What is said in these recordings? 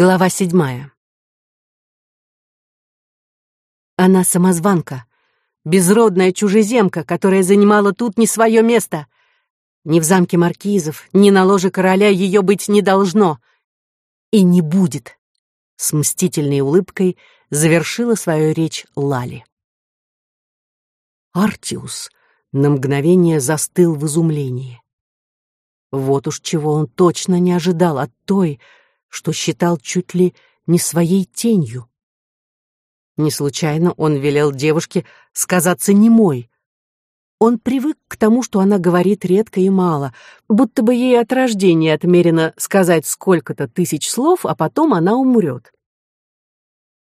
Глава седьмая. Она самозванка, безродная чужеземка, которая занимала тут не свое место. Ни в замке маркизов, ни на ложе короля ее быть не должно. И не будет. С мстительной улыбкой завершила свою речь Лали. Артиус на мгновение застыл в изумлении. Вот уж чего он точно не ожидал от той, что считал чуть ли не своей тенью. Не случайно он велел девушке сказаться немой. Он привык к тому, что она говорит редко и мало, будто бы ей от рождения отмерено сказать сколько-то тысяч слов, а потом она умрет.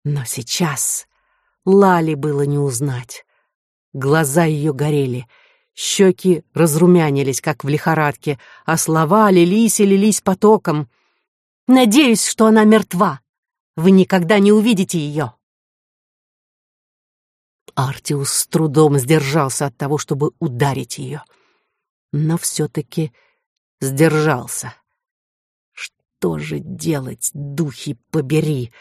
Но сейчас Лали было не узнать. Глаза ее горели, щеки разрумянились, как в лихорадке, а слова лились и лились потоком. Надеюсь, что она мертва. Вы никогда не увидите ее. Артиус с трудом сдержался от того, чтобы ударить ее. Но все-таки сдержался. Что же делать, духи побери?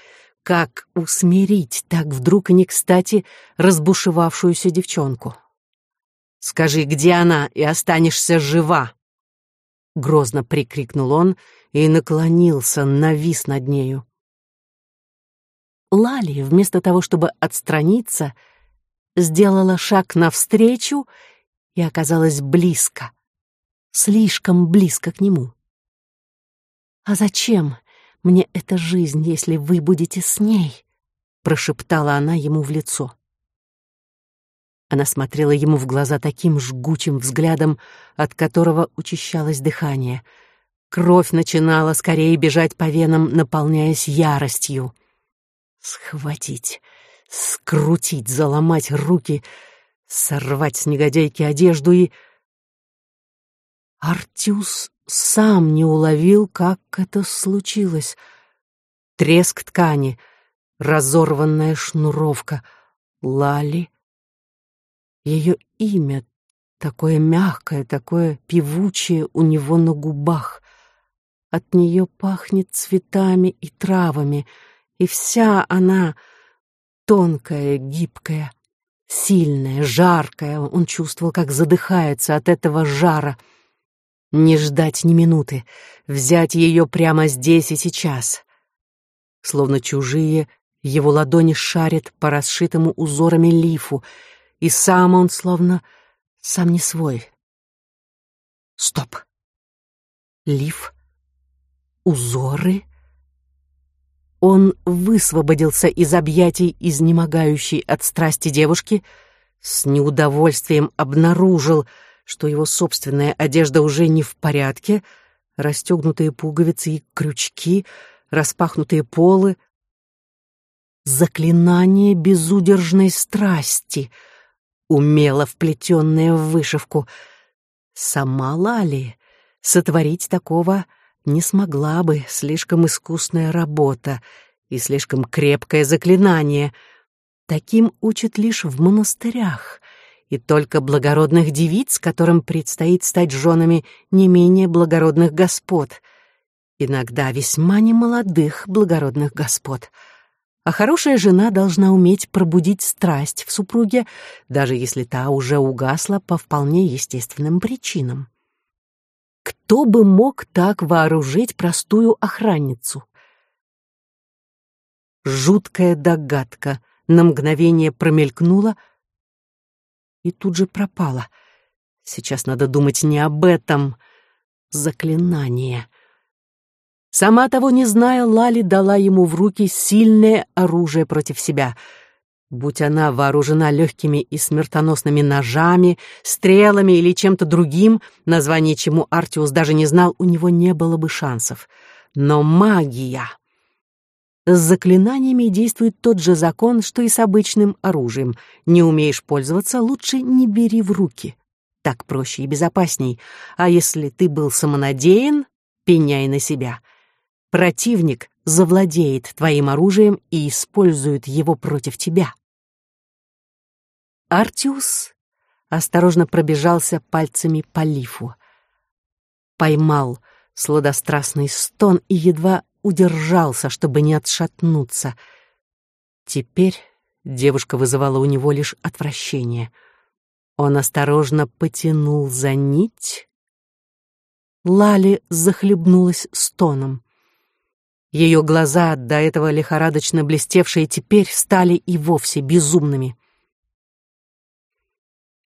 Как усмирить так вдруг не кстати разбушевавшуюся девчонку? «Скажи, где она, и останешься жива!» Грозно прикрикнул он и наклонился, навис над нею. Лали, вместо того, чтобы отстраниться, сделала шаг навстречу и оказалась близко, слишком близко к нему. «А зачем мне эта жизнь, если вы будете с ней?» — прошептала она ему в лицо. Она смотрела ему в глаза таким жгучим взглядом, от которого учащалось дыхание — Кровь начинала скорее бежать по венам, наполняясь яростью. Схватить, скрутить, заломать руки, сорвать с негодяйки одежду и... Артюс сам не уловил, как это случилось. Треск ткани, разорванная шнуровка, Лали. Ее имя, такое мягкое, такое певучее у него на губах. От нее пахнет цветами и травами, и вся она тонкая, гибкая, сильная, жаркая. Он чувствовал, как задыхается от этого жара. Не ждать ни минуты, взять ее прямо здесь и сейчас. Словно чужие, его ладони шарят по расшитому узорами лифу, и сам он словно сам не свой. Стоп. Лиф узоры? Он высвободился из объятий изнемогающей от страсти девушки, с неудовольствием обнаружил, что его собственная одежда уже не в порядке, расстегнутые пуговицы и крючки, распахнутые полы. Заклинание безудержной страсти, умело вплетенное в вышивку. Сама Лали сотворить такого не смогла бы, слишком искусная работа и слишком крепкое заклинание. Таким учат лишь в монастырях, и только благородных девиц, которым предстоит стать женами не менее благородных господ, иногда весьма немолодых благородных господ. А хорошая жена должна уметь пробудить страсть в супруге, даже если та уже угасла по вполне естественным причинам. Кто бы мог так вооружить простую охранницу? Жуткая догадка на мгновение промелькнула и тут же пропала. Сейчас надо думать не об этом. Заклинание. Сама того не зная, Лали дала ему в руки сильное оружие против себя — Будь она вооружена легкими и смертоносными ножами, стрелами или чем-то другим, название чему Артиус даже не знал, у него не было бы шансов. Но магия... С заклинаниями действует тот же закон, что и с обычным оружием. Не умеешь пользоваться, лучше не бери в руки. Так проще и безопасней. А если ты был самонадеян, пеняй на себя. Противник завладеет твоим оружием и использует его против тебя. Артиус осторожно пробежался пальцами по лифу. Поймал сладострастный стон и едва удержался, чтобы не отшатнуться. Теперь девушка вызывала у него лишь отвращение. Он осторожно потянул за нить. Лали захлебнулась стоном. Ее глаза, до этого лихорадочно блестевшие, теперь стали и вовсе безумными.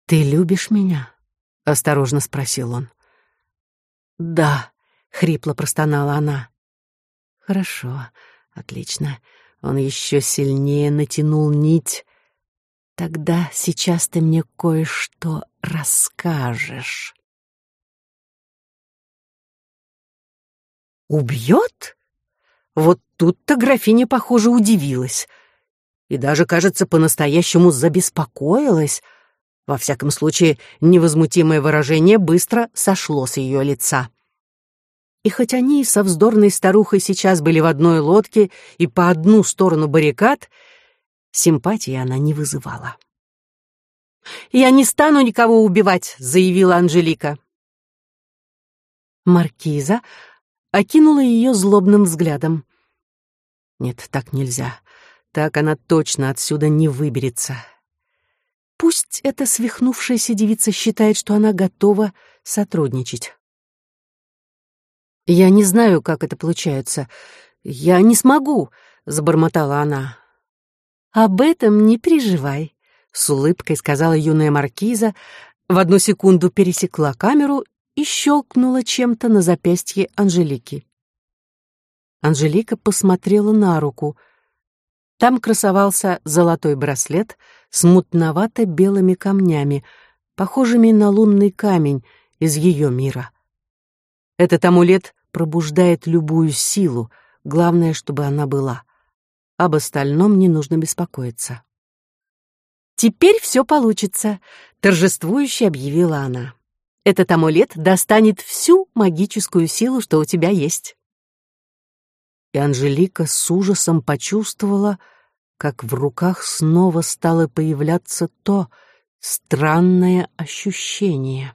«Ты любишь меня?» — осторожно спросил он. «Да», — хрипло простонала она. «Хорошо, отлично». Он еще сильнее натянул нить. «Тогда сейчас ты мне кое-что расскажешь». «Убьет?» Вот тут-то графиня, похоже, удивилась. И даже, кажется, по-настоящему забеспокоилась. Во всяком случае, невозмутимое выражение быстро сошло с ее лица. И хоть они со вздорной старухой сейчас были в одной лодке и по одну сторону баррикад, симпатии она не вызывала. «Я не стану никого убивать», — заявила Анжелика. Маркиза окинула ее злобным взглядом. Нет, так нельзя. Так она точно отсюда не выберется. Пусть эта свихнувшаяся девица считает, что она готова сотрудничать. «Я не знаю, как это получается. Я не смогу», — забормотала она. «Об этом не переживай», — с улыбкой сказала юная маркиза, в одну секунду пересекла камеру и щелкнула чем-то на запястье Анжелики. Анжелика посмотрела на руку. Там красовался золотой браслет с мутновато-белыми камнями, похожими на лунный камень из ее мира. Этот амулет пробуждает любую силу, главное, чтобы она была. Об остальном не нужно беспокоиться. «Теперь все получится», — торжествующе объявила она. Этот амулет достанет всю магическую силу, что у тебя есть. И Анжелика с ужасом почувствовала, как в руках снова стало появляться то странное ощущение.